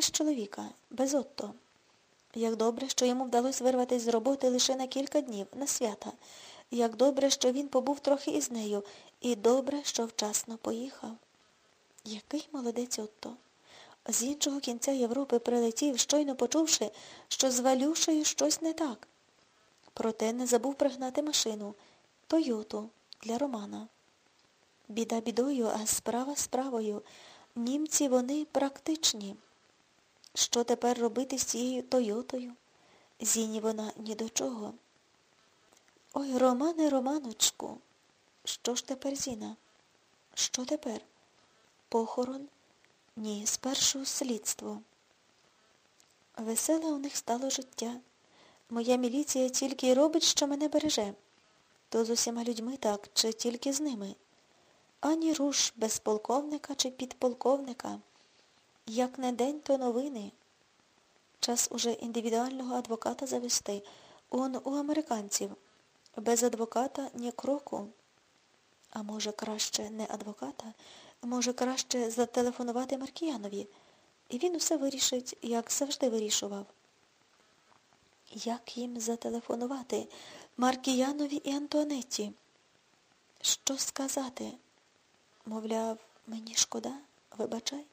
без чоловіка, без Отто. Як добре, що йому вдалося вирватися з роботи лише на кілька днів, на свята. Як добре, що він побув трохи із нею, і добре, що вчасно поїхав. Який молодець Отто. З іншого кінця Європи прилетів, щойно почувши, що з Валюшею щось не так. Проте не забув пригнати машину Тойоту для Романа. Біда бідою, а справа справою. Німці вони практичні. Що тепер робити з цією Тойотою? Зіні вона ні до чого. Ой, Романе, Романочку, що ж тепер Зіна? Що тепер? Похорон? Ні, спершу слідство. Веселе у них стало життя. Моя міліція тільки й робить, що мене береже. То з усіма людьми так, чи тільки з ними. Ані руш без полковника чи підполковника. Як не день, то новини. Час уже індивідуального адвоката завести. Он у американців. Без адвоката ні кроку. А може, краще не адвоката, може, краще зателефонувати Маркіянові. І він усе вирішить, як завжди вирішував. Як їм зателефонувати Маркіянові і Антуанетті? Що сказати? Мовляв, мені шкода, вибачай.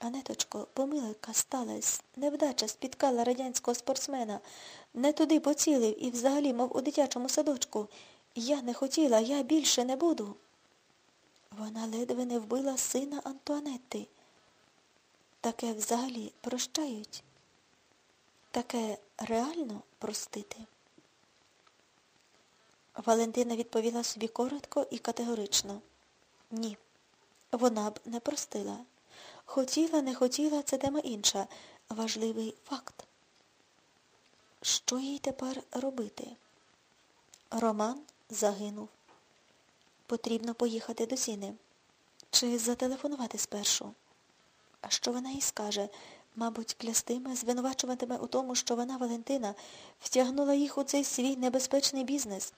Анеточко, помилка сталась, невдача спіткала радянського спортсмена, не туди поцілив і взагалі, мов у дитячому садочку. Я не хотіла, я більше не буду. Вона ледве не вбила сина Антуанетти. Таке взагалі прощають. Таке реально простити. Валентина відповіла собі коротко і категорично. Ні, вона б не простила. Хотіла, не хотіла, це тема інша. Важливий факт. Що їй тепер робити? Роман загинув. Потрібно поїхати до Зіни. Чи зателефонувати спершу? А що вона їй скаже? Мабуть, клястиме, звинувачуватиме у тому, що вона, Валентина, втягнула їх у цей свій небезпечний бізнес,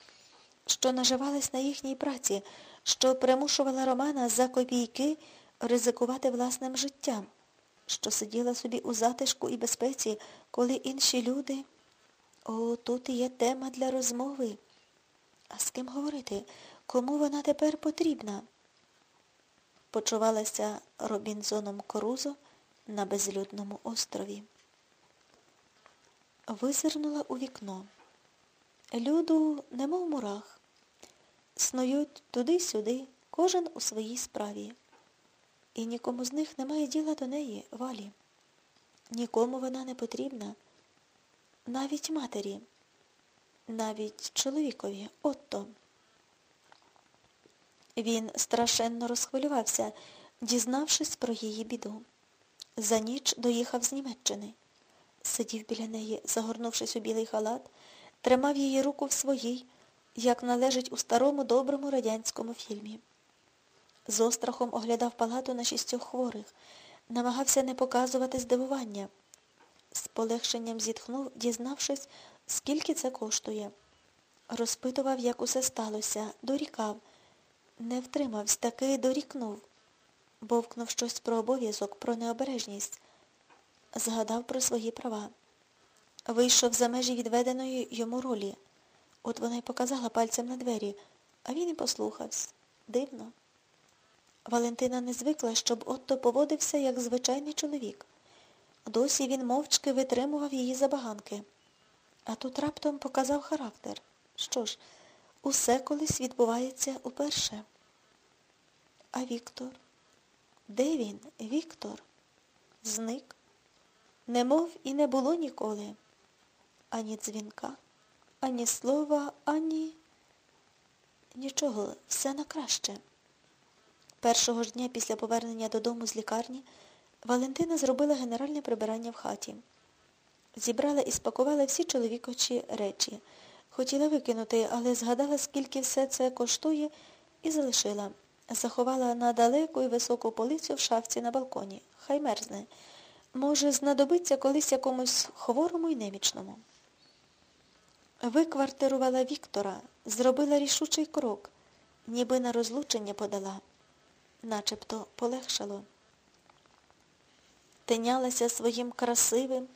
що наживалась на їхній праці, що примушувала Романа за копійки ризикувати власним життям, що сиділа собі у затишку і безпеці, коли інші люди... О, тут є тема для розмови. А з ким говорити? Кому вона тепер потрібна? Почувалася Робінзоном Корузо на безлюдному острові. Визирнула у вікно. Люду, немов мурах. Снують туди-сюди, кожен у своїй справі. І нікому з них немає діла до неї, валі. Нікому вона не потрібна. Навіть матері, навіть чоловікові, отто. Він страшенно розхвилювався, дізнавшись про її біду. За ніч доїхав з Німеччини. Сидів біля неї, загорнувшись у білий халат, тримав її руку в своїй, як належить у старому доброму радянському фільмі. З острахом оглядав палату на шістьох хворих, намагався не показувати здивування. З полегшенням зітхнув, дізнавшись, скільки це коштує. Розпитував, як усе сталося, дорікав. Не втримався, таки дорікнув. Бовкнув щось про обов'язок, про необережність. Згадав про свої права. Вийшов за межі відведеної йому ролі. От вона й показала пальцем на двері, а він і послухався. Дивно. Валентина не звикла, щоб Отто поводився, як звичайний чоловік. Досі він мовчки витримував її забаганки. А тут раптом показав характер. Що ж, усе колись відбувається уперше. А Віктор? Де він, Віктор? Зник. Немов і не було ніколи. Ані дзвінка, ані слова, ані... Нічого, все на краще. Першого ж дня після повернення додому з лікарні Валентина зробила генеральне прибирання в хаті. Зібрала і спакувала всі чоловікочі речі. Хотіла викинути, але згадала, скільки все це коштує, і залишила. Заховала на далеку і високу полицю в шафці на балконі. Хай мерзне. Може, знадобиться колись якомусь хворому і немічному. Виквартирувала Віктора, зробила рішучий крок, ніби на розлучення подала, начебто полегшало. тинялася своїм красивим,